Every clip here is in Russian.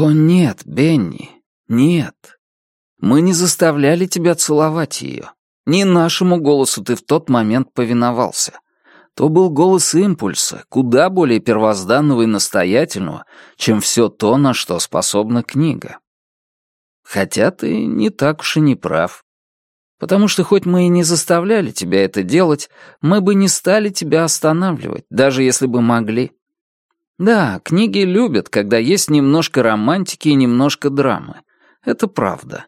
«О, нет, Бенни, нет. Мы не заставляли тебя целовать ее. Не нашему голосу ты в тот момент повиновался. То был голос импульса, куда более первозданного и настоятельного, чем все то, на что способна книга. Хотя ты не так уж и не прав. Потому что хоть мы и не заставляли тебя это делать, мы бы не стали тебя останавливать, даже если бы могли. Да, книги любят, когда есть немножко романтики и немножко драмы. Это правда.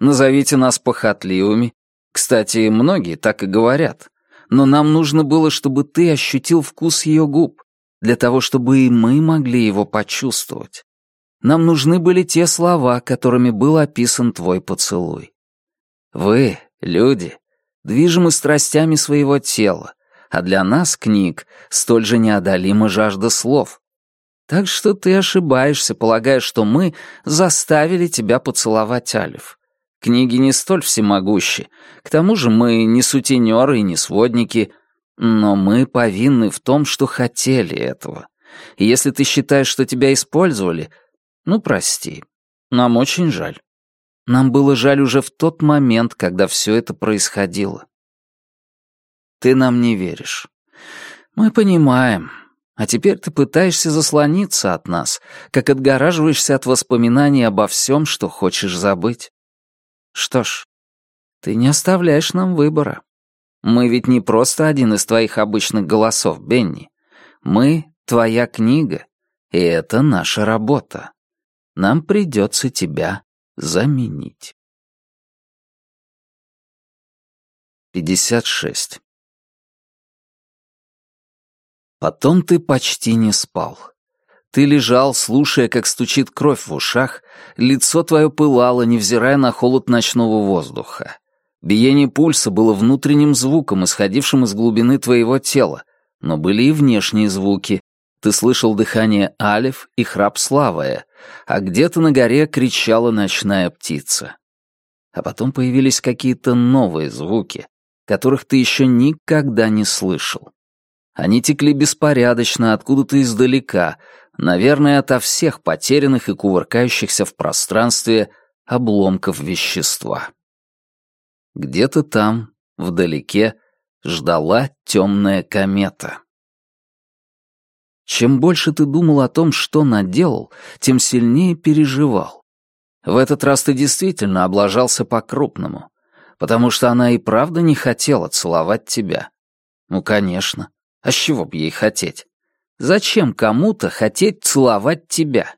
Назовите нас похотливыми. Кстати, многие так и говорят. Но нам нужно было, чтобы ты ощутил вкус ее губ, для того, чтобы и мы могли его почувствовать. Нам нужны были те слова, которыми был описан твой поцелуй. Вы, люди, движимы страстями своего тела, а для нас, книг, столь же неодолима жажда слов. Так что ты ошибаешься, полагая, что мы заставили тебя поцеловать Алиф. Книги не столь всемогущи. К тому же мы не сутенеры и не сводники, но мы повинны в том, что хотели этого. И если ты считаешь, что тебя использовали, ну, прости. Нам очень жаль. Нам было жаль уже в тот момент, когда все это происходило. Ты нам не веришь. Мы понимаем, а теперь ты пытаешься заслониться от нас, как отгораживаешься от воспоминаний обо всем, что хочешь забыть. Что ж, ты не оставляешь нам выбора. Мы ведь не просто один из твоих обычных голосов, Бенни. Мы — твоя книга, и это наша работа. Нам придется тебя заменить. 56. Потом ты почти не спал. Ты лежал, слушая, как стучит кровь в ушах, лицо твое пылало, невзирая на холод ночного воздуха. Биение пульса было внутренним звуком, исходившим из глубины твоего тела, но были и внешние звуки. Ты слышал дыхание алев и храп славая, а где-то на горе кричала ночная птица. А потом появились какие-то новые звуки, которых ты еще никогда не слышал. Они текли беспорядочно откуда-то издалека, наверное, ото всех потерянных и кувыркающихся в пространстве обломков вещества. Где-то там, вдалеке, ждала темная комета. Чем больше ты думал о том, что наделал, тем сильнее переживал. В этот раз ты действительно облажался по-крупному, потому что она и правда не хотела целовать тебя. Ну, конечно. А с чего б ей хотеть? Зачем кому-то хотеть целовать тебя?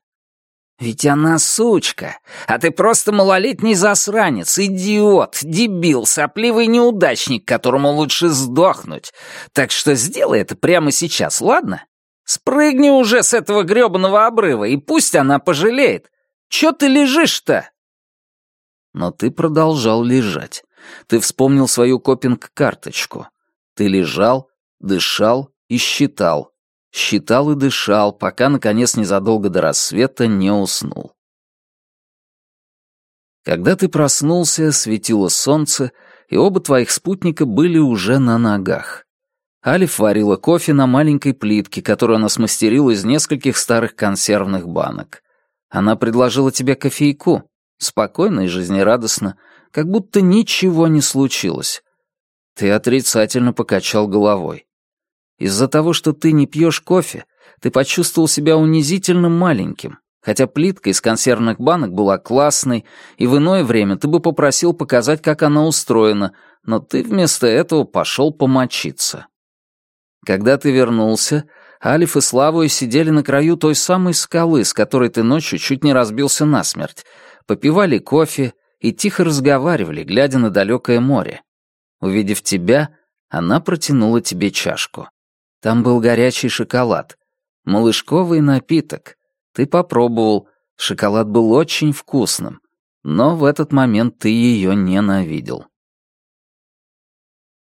Ведь она сучка, а ты просто малолетний засранец, идиот, дебил, сопливый неудачник, которому лучше сдохнуть. Так что сделай это прямо сейчас, ладно? Спрыгни уже с этого грёбаного обрыва, и пусть она пожалеет. Чё ты лежишь-то? Но ты продолжал лежать. Ты вспомнил свою копинг-карточку. Ты лежал, дышал и считал. Считал и дышал, пока, наконец, незадолго до рассвета не уснул. Когда ты проснулся, светило солнце, и оба твоих спутника были уже на ногах. Алиф варила кофе на маленькой плитке, которую она смастерила из нескольких старых консервных банок. Она предложила тебе кофейку, спокойно и жизнерадостно, как будто ничего не случилось. Ты отрицательно покачал головой. Из-за того, что ты не пьешь кофе, ты почувствовал себя унизительно маленьким, хотя плитка из консервных банок была классной, и в иное время ты бы попросил показать, как она устроена, но ты вместо этого пошел помочиться. Когда ты вернулся, Алиф и Славой сидели на краю той самой скалы, с которой ты ночью чуть не разбился насмерть, попивали кофе и тихо разговаривали, глядя на далекое море. Увидев тебя, она протянула тебе чашку. Там был горячий шоколад. Малышковый напиток. Ты попробовал. Шоколад был очень вкусным. Но в этот момент ты ее ненавидел.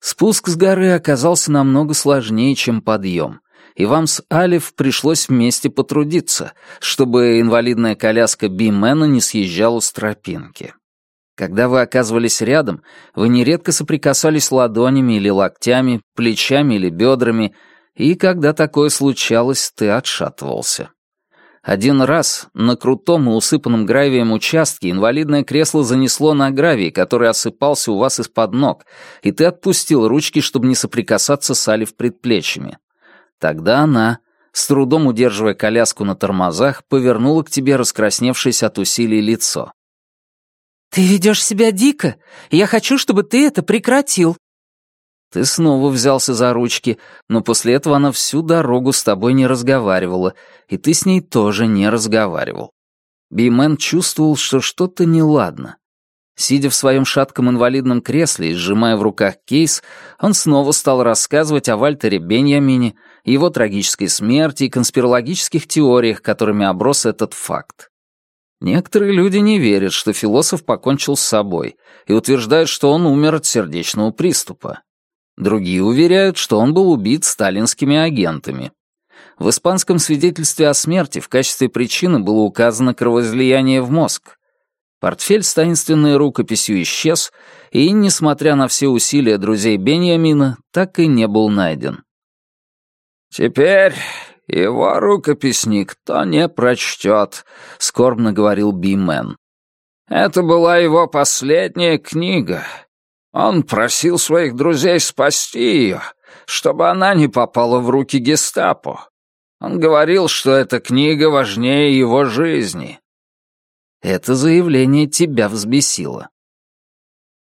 Спуск с горы оказался намного сложнее, чем подъем, и вам с Алиф пришлось вместе потрудиться, чтобы инвалидная коляска Бимена не съезжала с тропинки. Когда вы оказывались рядом, вы нередко соприкасались ладонями или локтями, плечами или бедрами, и когда такое случалось, ты отшатывался. Один раз на крутом и усыпанном гравием участке инвалидное кресло занесло на гравий, который осыпался у вас из-под ног, и ты отпустил ручки, чтобы не соприкасаться с Али в предплечьями. Тогда она, с трудом удерживая коляску на тормозах, повернула к тебе раскрасневшееся от усилий лицо. «Ты ведешь себя дико. Я хочу, чтобы ты это прекратил», ты снова взялся за ручки, но после этого она всю дорогу с тобой не разговаривала, и ты с ней тоже не разговаривал. Бимен чувствовал, что что-то неладно. Сидя в своем шатком инвалидном кресле и сжимая в руках кейс, он снова стал рассказывать о Вальтере Беньямине, его трагической смерти и конспирологических теориях, которыми оброс этот факт. Некоторые люди не верят, что философ покончил с собой, и утверждают, что он умер от сердечного приступа. Другие уверяют, что он был убит сталинскими агентами. В испанском свидетельстве о смерти в качестве причины было указано кровоизлияние в мозг. Портфель с таинственной рукописью исчез, и, несмотря на все усилия друзей Беньямина, так и не был найден. «Теперь его рукопись никто не прочтет», — скорбно говорил Бимен. «Это была его последняя книга, он просил своих друзей спасти ее, чтобы она не попала в руки гестапо. Он говорил, что эта книга важнее его жизни. Это заявление тебя взбесило.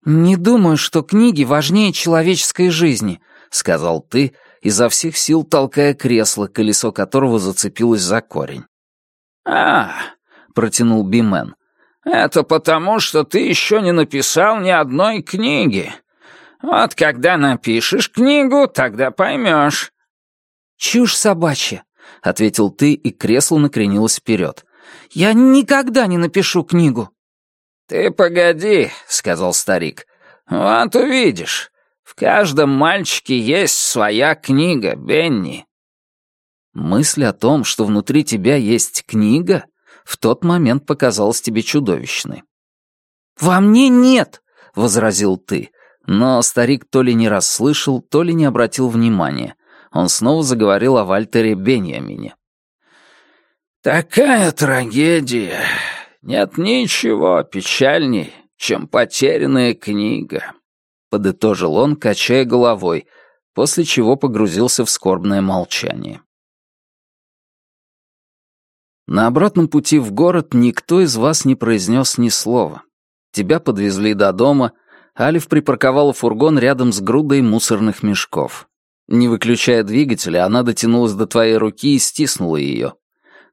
«Не думаю, что книги важнее человеческой жизни», — сказал ты, изо всех сил толкая кресло, колесо которого зацепилось за корень. «А, — протянул Бимен, это потому, что ты еще не написал ни одной книги. Вот когда напишешь книгу, тогда поймешь». «Чушь собачья», — ответил ты, и кресло накренилось вперед. «Я никогда не напишу книгу». «Ты погоди», — сказал старик. «Вот увидишь. В каждом мальчике есть своя книга, Бенни». Мысль о том, что внутри тебя есть книга, в тот момент показалась тебе чудовищной. «Во мне нет!» — возразил ты. Но старик то ли не расслышал, то ли не обратил внимания. Он снова заговорил о Вальтере Беньямине. «Такая трагедия! Нет ничего печальней, чем потерянная книга», — подытожил он, качая головой, после чего погрузился в скорбное молчание. На обратном пути в город никто из вас не произнес ни слова. Тебя подвезли до дома, Алиф припарковала фургон рядом с грудой мусорных мешков. Не выключая двигателя, она дотянулась до твоей руки и стиснула ее.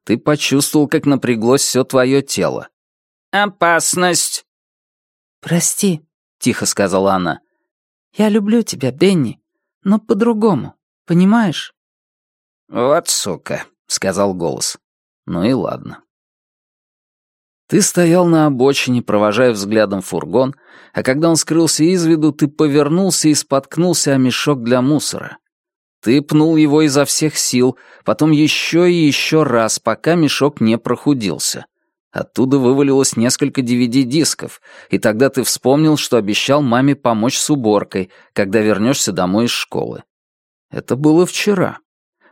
Ты почувствовал, как напряглось все твое тело. «Опасность!» «Прости», — тихо сказала она. «Я люблю тебя, Бенни, но по-другому, понимаешь?» «Вот сука», — сказал голос. Ну и ладно. Ты стоял на обочине, провожая взглядом фургон, а когда он скрылся из виду, ты повернулся и споткнулся о мешок для мусора. Ты пнул его изо всех сил, потом еще и еще раз, пока мешок не прохудился. Оттуда вывалилось несколько DVD-дисков, и тогда ты вспомнил, что обещал маме помочь с уборкой, когда вернешься домой из школы. Это было вчера.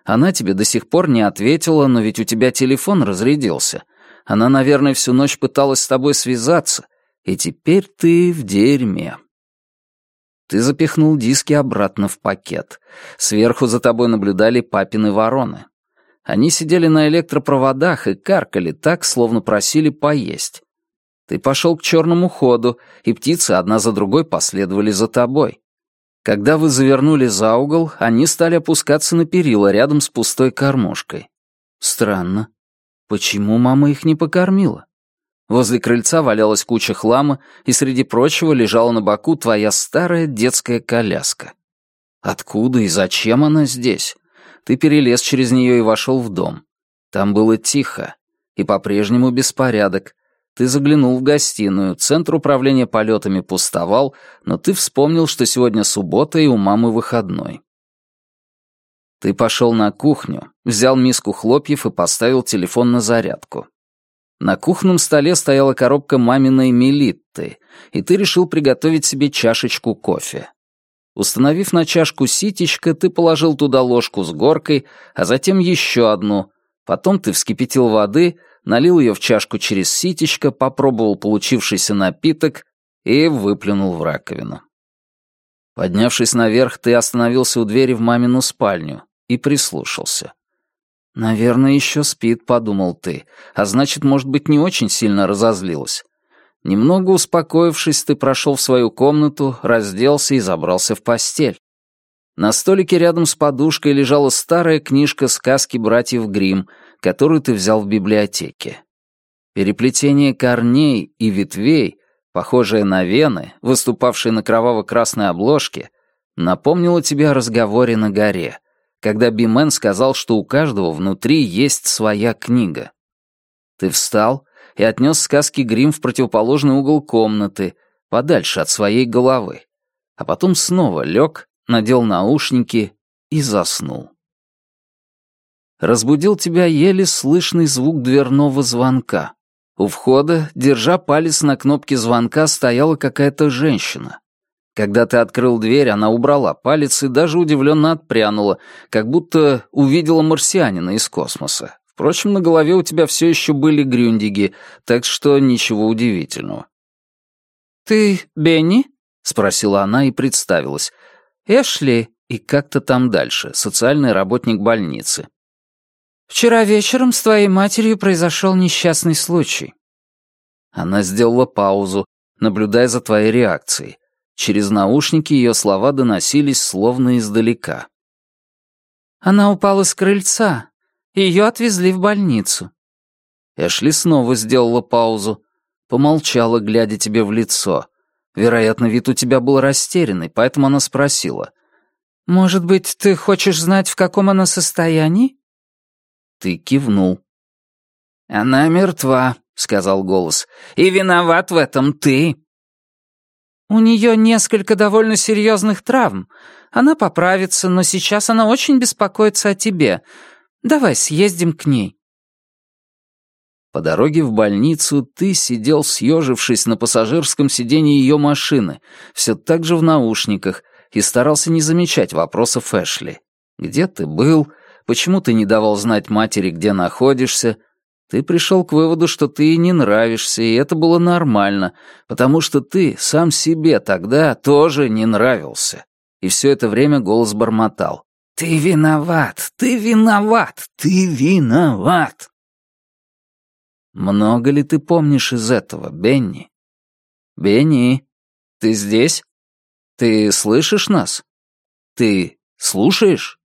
Она тебе до сих пор не ответила, но ведь у тебя телефон разрядился. Она, наверное, всю ночь пыталась с тобой связаться, и теперь ты в дерьме. Ты запихнул диски обратно в пакет. Сверху за тобой наблюдали папины вороны. Они сидели на электропроводах и каркали так, словно просили поесть. Ты пошел к черному ходу, и птицы одна за другой последовали за тобой. Когда вы завернули за угол, они стали опускаться на перила рядом с пустой кормушкой. Странно. Почему мама их не покормила? Возле крыльца валялась куча хлама, и среди прочего лежала на боку твоя старая детская коляска. Откуда и зачем она здесь? Ты перелез через нее и вошел в дом. Там было тихо, и по-прежнему беспорядок, ты заглянул в гостиную, центр управления полетами пустовал, но ты вспомнил, что сегодня суббота и у мамы выходной. Ты пошел на кухню, взял миску хлопьев и поставил телефон на зарядку. На кухонном столе стояла коробка маминой мелитты, и ты решил приготовить себе чашечку кофе. Установив на чашку ситечко, ты положил туда ложку с горкой, а затем еще одну, Потом ты вскипятил воды, налил ее в чашку через ситечко, попробовал получившийся напиток и выплюнул в раковину. Поднявшись наверх, ты остановился у двери в мамину спальню и прислушался. «Наверное, еще спит», — подумал ты, а значит, может быть, не очень сильно разозлилась. Немного успокоившись, ты прошел в свою комнату, разделся и забрался в постель. На столике рядом с подушкой лежала старая книжка сказки братьев Гримм, которую ты взял в библиотеке. Переплетение корней и ветвей, похожее на вены, выступавшие на кроваво-красной обложке, напомнило тебе о разговоре на горе, когда Бимен сказал, что у каждого внутри есть своя книга. Ты встал и отнес сказки Грим в противоположный угол комнаты, подальше от своей головы, а потом снова лег надел наушники и заснул. Разбудил тебя еле слышный звук дверного звонка. У входа, держа палец на кнопке звонка, стояла какая-то женщина. Когда ты открыл дверь, она убрала палец и даже удивленно отпрянула, как будто увидела марсианина из космоса. Впрочем, на голове у тебя все еще были грюндиги, так что ничего удивительного. «Ты Бенни?» — спросила она и представилась. Эшли и как-то там дальше, социальный работник больницы. «Вчера вечером с твоей матерью произошел несчастный случай». Она сделала паузу, наблюдая за твоей реакцией. Через наушники ее слова доносились словно издалека. «Она упала с крыльца. Ее отвезли в больницу». Эшли снова сделала паузу, помолчала, глядя тебе в лицо. Вероятно, вид у тебя был растерянный, поэтому она спросила. «Может быть, ты хочешь знать, в каком она состоянии?» Ты кивнул. «Она мертва», — сказал голос. «И виноват в этом ты». «У нее несколько довольно серьезных травм. Она поправится, но сейчас она очень беспокоится о тебе. Давай съездим к ней». По дороге в больницу ты сидел, съежившись на пассажирском сиденье ее машины, все так же в наушниках, и старался не замечать вопросов Эшли. Где ты был? Почему ты не давал знать матери, где находишься? Ты пришел к выводу, что ты ей не нравишься, и это было нормально, потому что ты сам себе тогда тоже не нравился. И все это время голос бормотал. «Ты виноват! Ты виноват! Ты виноват!» Много ли ты помнишь из этого, Бенни? Бенни, ты здесь? Ты слышишь нас? Ты слушаешь?